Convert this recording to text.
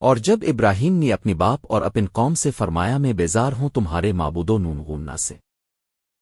اور جب ابراہیم نے اپنی باپ اور اپن قوم سے فرمایا میں بیزار ہوں تمہارے معبودوں نون غننا سے۔